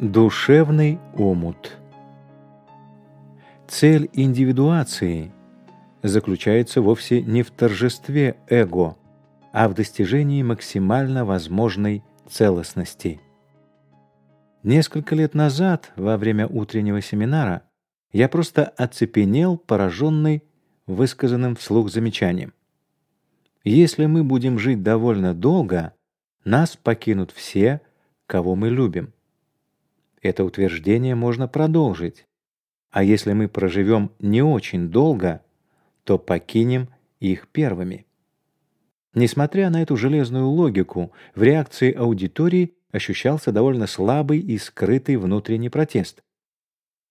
Душевный омут. Цель индивидуации заключается вовсе не в торжестве эго, а в достижении максимально возможной целостности. Несколько лет назад, во время утреннего семинара, я просто оцепенел, пораженный высказанным вслух замечанием. Если мы будем жить довольно долго, нас покинут все, кого мы любим. Это утверждение можно продолжить. А если мы проживем не очень долго, то покинем их первыми. Несмотря на эту железную логику, в реакции аудитории ощущался довольно слабый и скрытый внутренний протест.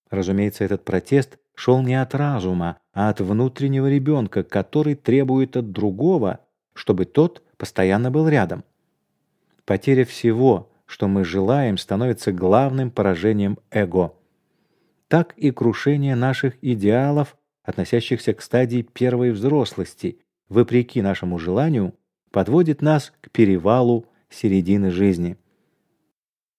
Разумеется, этот протест шел не от разума, а от внутреннего ребенка, который требует от другого, чтобы тот постоянно был рядом. Потеря всего, что мы желаем, становится главным поражением эго. Так и крушение наших идеалов, относящихся к стадии первой взрослости, вопреки нашему желанию, подводит нас к перевалу середины жизни.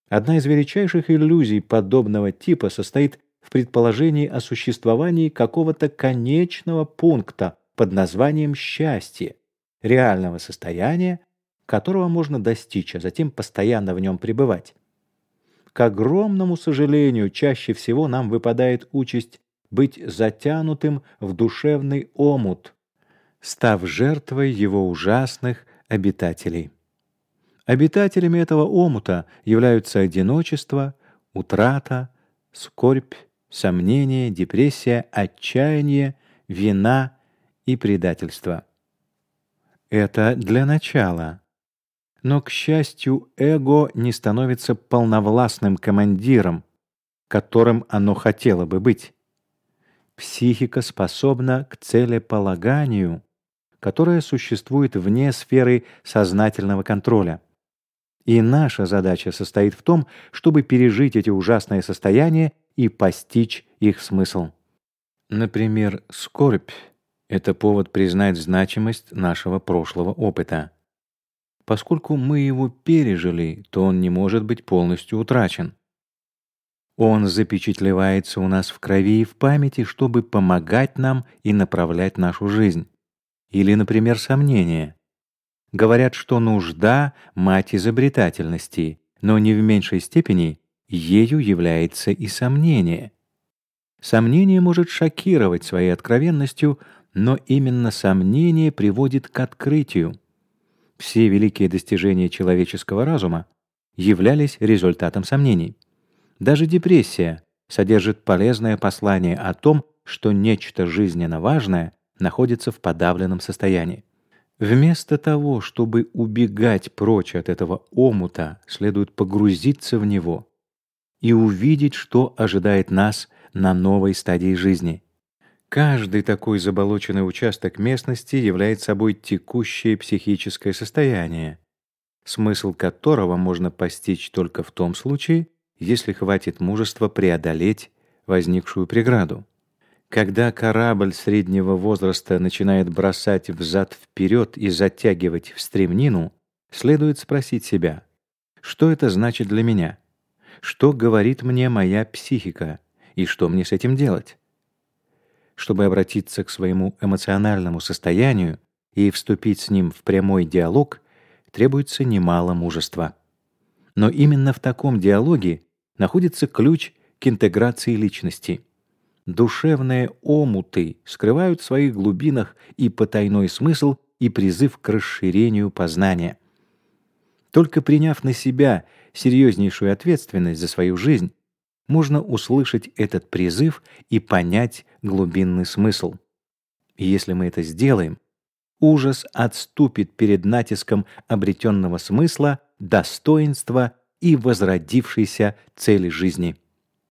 Одна из величайших иллюзий подобного типа состоит в предположении о существовании какого-то конечного пункта под названием счастье, реального состояния, которого можно достичь, а затем постоянно в нем пребывать. К огромному сожалению, чаще всего нам выпадает участь быть затянутым в душевный омут, став жертвой его ужасных обитателей. Обитателями этого омута являются одиночество, утрата, скорбь, сомнение, депрессия, отчаяние, вина и предательство. Это для начала. Но, к счастью, эго не становится полновластным командиром, которым оно хотело бы быть. Психика способна к целеполаганию, которое существует вне сферы сознательного контроля. И наша задача состоит в том, чтобы пережить эти ужасные состояния и постичь их смысл. Например, скорбь — это повод признать значимость нашего прошлого опыта. Поскольку мы его пережили, то он не может быть полностью утрачен. Он запечатлевается у нас в крови и в памяти, чтобы помогать нам и направлять нашу жизнь. Или, например, сомнения. Говорят, что нужда — мать изобретательности, но не в меньшей степени ею является и сомнение. Сомнение может шокировать своей откровенностью, но именно сомнение приводит к открытию. Все великие достижения человеческого разума являлись результатом сомнений. Даже депрессия содержит полезное послание о том, что нечто жизненно важное находится в подавленном состоянии. Вместо того, чтобы убегать прочь от этого омута, следует погрузиться в него и увидеть, что ожидает нас на новой стадии жизни. Каждый такой заболоченный участок местности является собой текущее психическое состояние, смысл которого можно постичь только в том случае, если хватит мужества преодолеть возникшую преграду. Когда корабль среднего возраста начинает бросать взад вперед и затягивать в стремнину, следует спросить себя: что это значит для меня? Что говорит мне моя психика и что мне с этим делать? Чтобы обратиться к своему эмоциональному состоянию и вступить с ним в прямой диалог, требуется немало мужества. Но именно в таком диалоге находится ключ к интеграции личности. Душевные омуты скрывают в своих глубинах и потайной смысл, и призыв к расширению познания. Только приняв на себя серьезнейшую ответственность за свою жизнь, можно услышать этот призыв и понять глубинный смысл. И если мы это сделаем, ужас отступит перед натиском обретенного смысла, достоинства и возродившейся цели жизни.